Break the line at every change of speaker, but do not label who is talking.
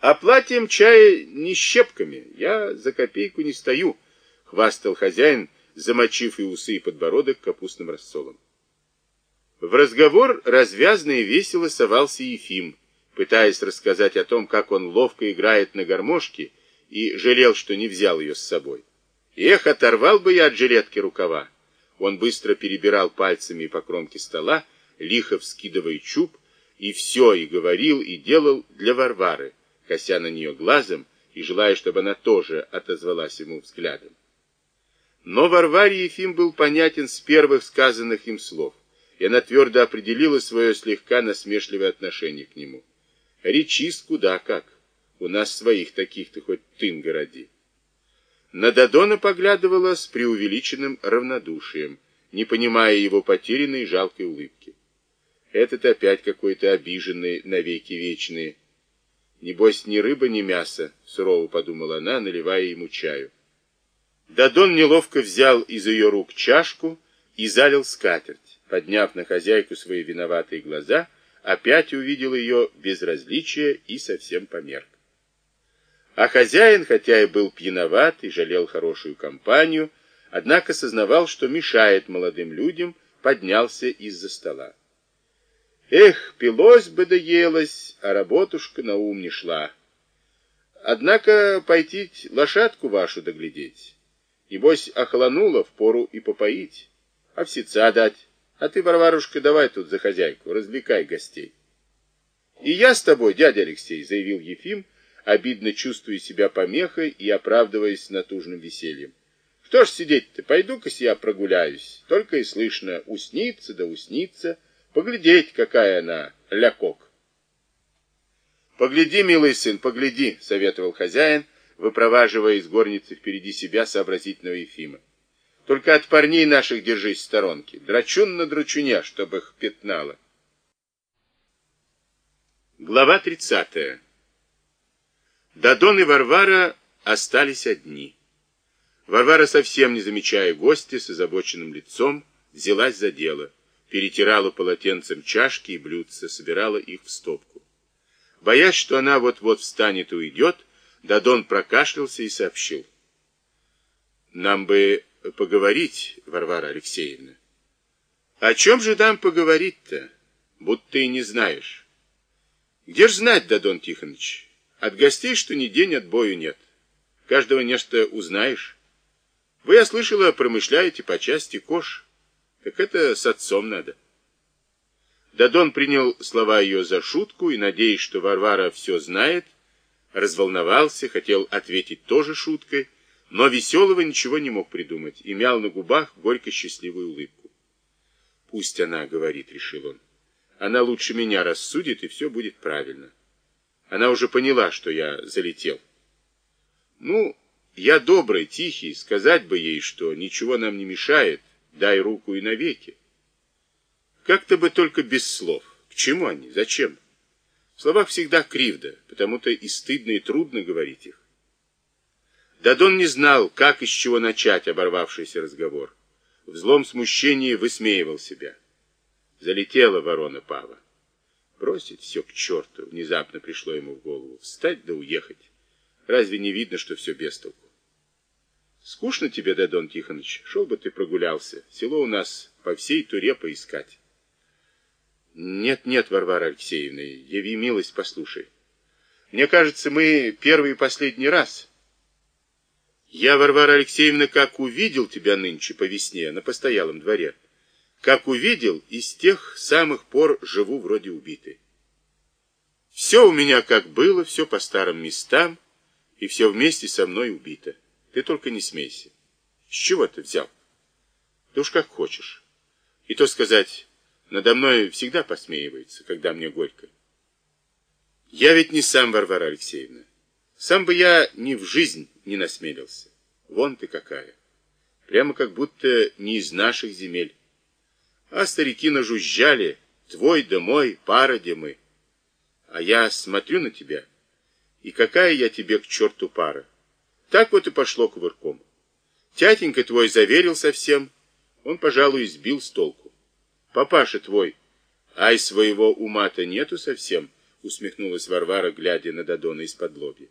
Оплатим чай не щепками, я за копейку не стою, хвастал хозяин, замочив и усы, и подбородок капустным рассолом. В разговор развязно и весело совался Ефим, пытаясь рассказать о том, как он ловко играет на гармошке, и жалел, что не взял ее с собой. Эх, оторвал бы я от жилетки рукава. Он быстро перебирал пальцами по кромке стола, лихо вскидывая чуб, и все, и говорил, и делал для Варвары, кося на нее глазом и желая, чтобы она тоже отозвалась ему взглядом. Но Варваре Ефим был понятен с первых сказанных им слов, и она твердо определила свое слегка насмешливое отношение к нему. Речист куда как. У нас своих таких-то хоть тын городи. На Дадона поглядывала с преувеличенным равнодушием, не понимая его потерянной жалкой улыбки. Этот опять какой-то обиженный навеки вечные. Небось, ни рыба, ни мясо, сурово подумала она, наливая ему чаю. Дадон неловко взял из ее рук чашку и залил скатерть. Подняв на хозяйку свои виноватые глаза, опять увидел ее безразличие и совсем померк. А хозяин, хотя и был пьяноват и жалел хорошую компанию, однако сознавал, что мешает молодым людям, поднялся из-за стола. Эх, пилось бы да елось, а работушка на ум не шла. Однако пойти лошадку вашу доглядеть. Небось, охланула, впору и попоить, овсеца дать. А ты, Варварушка, давай тут за хозяйку, развлекай гостей. И я с тобой, дядя Алексей, заявил Ефим, обидно чувствуя себя помехой и оправдываясь натужным весельем. Что ж сидеть-то, пойду-ка я прогуляюсь. Только и слышно, уснится да уснится, поглядеть, какая она, лякок. Погляди, милый сын, погляди, советовал хозяин, выпроваживая из горницы впереди себя сообразительного Ефима. Только от парней наших держись в сторонке. Драчун на драчуня, чтобы их пятнало. Глава 30. Дадон и Варвара остались одни. Варвара, совсем не замечая гостя с озабоченным лицом, взялась за дело, перетирала полотенцем чашки и блюдца, собирала их в стопку. Боясь, что она вот-вот встанет и уйдет, Дадон прокашлялся и сообщил. «Нам бы поговорить, Варвара Алексеевна». «О чем же нам поговорить-то? Будто ты не знаешь». «Где ж знать, Дадон Тихонович? От гостей, что ни день отбою нет. Каждого нечто узнаешь. Вы, я слышала, промышляете по части кош. Так это с отцом надо». Дадон принял слова ее за шутку и, надеясь, что Варвара все знает, разволновался, хотел ответить тоже шуткой, но веселого ничего не мог придумать и мял на губах горько-счастливую улыбку. «Пусть она говорит», — решил он. «Она лучше меня рассудит, и все будет правильно. Она уже поняла, что я залетел. Ну, я добрый, тихий, сказать бы ей, что ничего нам не мешает, дай руку и навеки. Как-то бы только без слов. К чему они? Зачем?» В словах всегда кривда, потому-то и стыдно, и трудно говорить их. Дадон не знал, как и с чего начать оборвавшийся разговор. В злом смущении высмеивал себя. Залетела ворона Пава. Бросить все к черту, внезапно пришло ему в голову. Встать да уехать. Разве не видно, что все без толку? Скучно тебе, Дадон Тихонович, шел бы ты прогулялся. Село у нас по всей туре поискать. Нет, нет, Варвара Алексеевна, яви милость, послушай. Мне кажется, мы первый и последний раз. Я, Варвара Алексеевна, как увидел тебя нынче по весне на постоялом дворе, как увидел, и с тех самых пор живу вроде убитый. Все у меня как было, все по старым местам, и все вместе со мной убито. Ты только не смейся. С чего ты взял? Да уж как хочешь. И то сказать, надо мной всегда посмеивается, когда мне горько. Я ведь не сам, Варвара Алексеевна. Сам бы я ни в жизнь не насмелился. Вон ты какая. Прямо как будто не из наших земель. А старики нажужжали, твой да мой, пара де мы. А я смотрю на тебя, и какая я тебе к черту пара. Так вот и пошло кувырком. Тятенька твой заверил совсем, он, пожалуй, сбил с толку. Папаша твой, ай своего ума-то нету совсем, усмехнулась Варвара, глядя на Дадона из-под лоби.